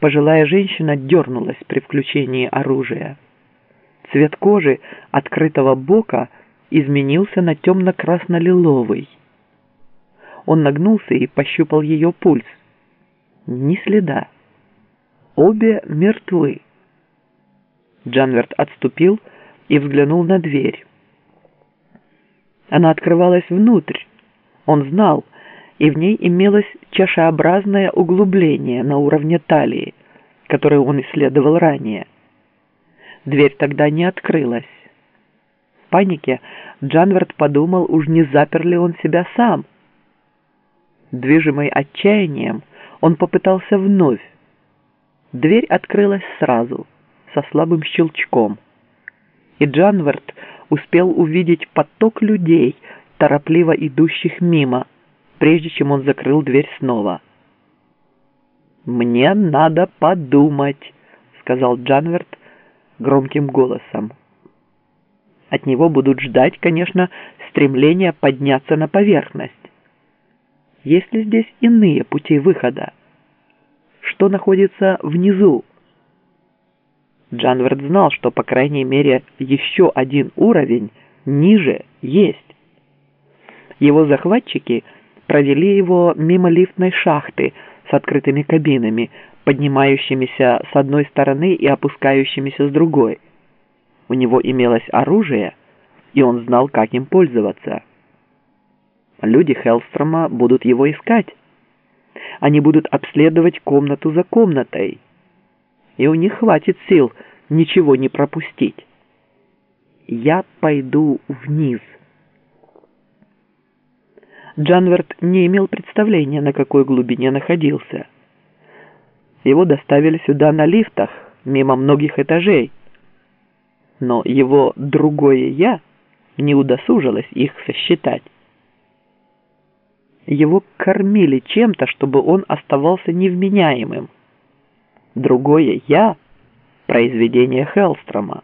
Пожилая женщина дернулась при включении оружия. Цвет кожи открытого бока изменился на темно-красно-лиловый. Он нагнулся и пощупал ее пульс. Ни следа. Обе мертвы. Джанверт отступил и взглянул на дверь. Она открывалась внутрь. Он знал, и в ней имелось чашеобразное углубление на уровне талии, которое он исследовал ранее. Дверь тогда не открылась. В панике Джанверт подумал, уж не запер ли он себя сам. Движимый отчаянием, он попытался вновь. Дверь открылась сразу, со слабым щелчком. И Джанверт успел увидеть поток людей, торопливо идущих мимо, прежде чем он закрыл дверь снова. «Мне надо подумать», — сказал Джанверт громким голосом. От него будут ждать, конечно, стремление подняться на поверхность. Есть ли здесь иные пути выхода? Что находится внизу? Джанверт знал, что, по крайней мере, еще один уровень ниже есть. Его захватчики провели его мимо лифтной шахты с открытыми кабинами, поднимающимися с одной стороны и опускающимися с другой. У него имелось оружие, и он знал, как им пользоваться. Люди Хеллстрома будут его искать. Они будут обследовать комнату за комнатой. И у них хватит сил ничего не пропустить. Я пойду вниз. Джанверт не имел представления, на какой глубине находился. Его доставили сюда на лифтах, мимо многих этажей. Но его другое «я» не удосужилось их сосчитать. Его кормили чем-то, чтобы он оставался невменяемым. Другое «я» — произведение Хеллстрома.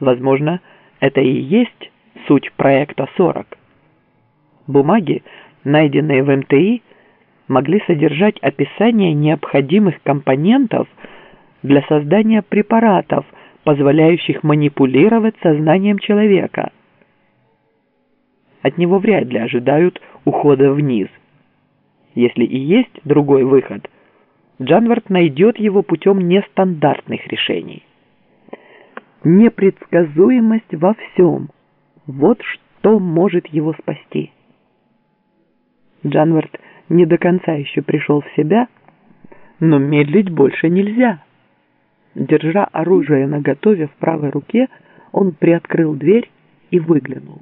Возможно, это и есть суть проекта «40». Бумаги, найденные в МТИ, могли содержать описание необходимых компонентов для создания препаратов, позволяющих манипулировать сознанием человека. От него вряд ли ожидают ухода вниз. Если и есть другой выход, Джанвард найдет его путем нестандартных решений. Непредсказуемость во всем – вот что может его спасти. Джанвард не до конца еще пришел в себя, но медлить больше нельзя. Держа оружие наготове в правой руке, он приоткрыл дверь и выглянул.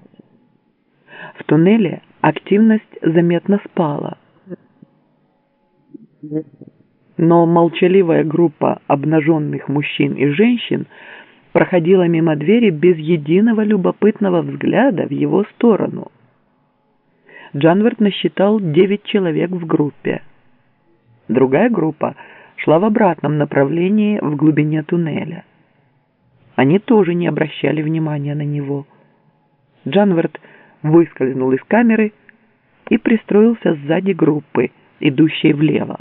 В туннеле активность заметно спала. Но молчаливая группа обнаженных мужчин и женщин проходила мимо двери без единого любопытного взгляда в его сторону – Джанвард насчитал девять человек в группе. Другая группа шла в обратном направлении в глубине туннеля. Они тоже не обращали внимания на него. Джанвард выскользнул из камеры и пристроился сзади группы, идущей влево.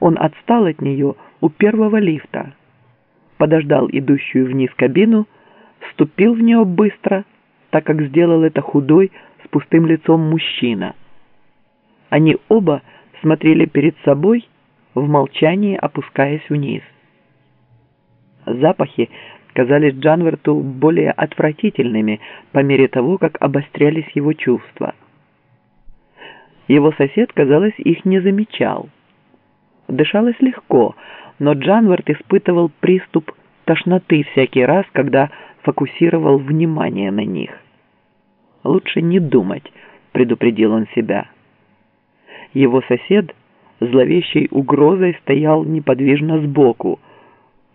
Он отстал от нее у первого лифта, подождал идущую вниз кабину, вступил в нее быстро, так как сделал это худой, с пустым лицом мужчина. Они оба смотрели перед собой, в молчании опускаясь вниз. Запахи казались Джанверту более отвратительными по мере того, как обострялись его чувства. Его сосед, казалось, их не замечал. Дышалось легко, но Джанвард испытывал приступ тошноты всякий раз, когда фокусировал внимание на них. Лучше не думать, предупредил он себя. Его сосед зловещей угрозой стоял неподвижно сбоку,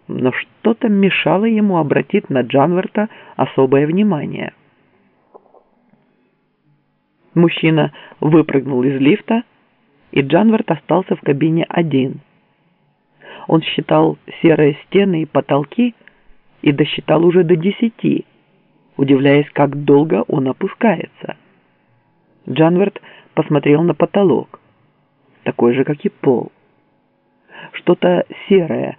но что-то мешало ему обратить на Джанверта особое внимание. Мужчина выпрыгнул из лифта, и Джанверт остался в кабине один. Он считал серые стены и потолки и досчитал уже до десяти удивляясь, как долго он опускается. Джанверт посмотрел на потолок, такой же, как и пол. что-то серое,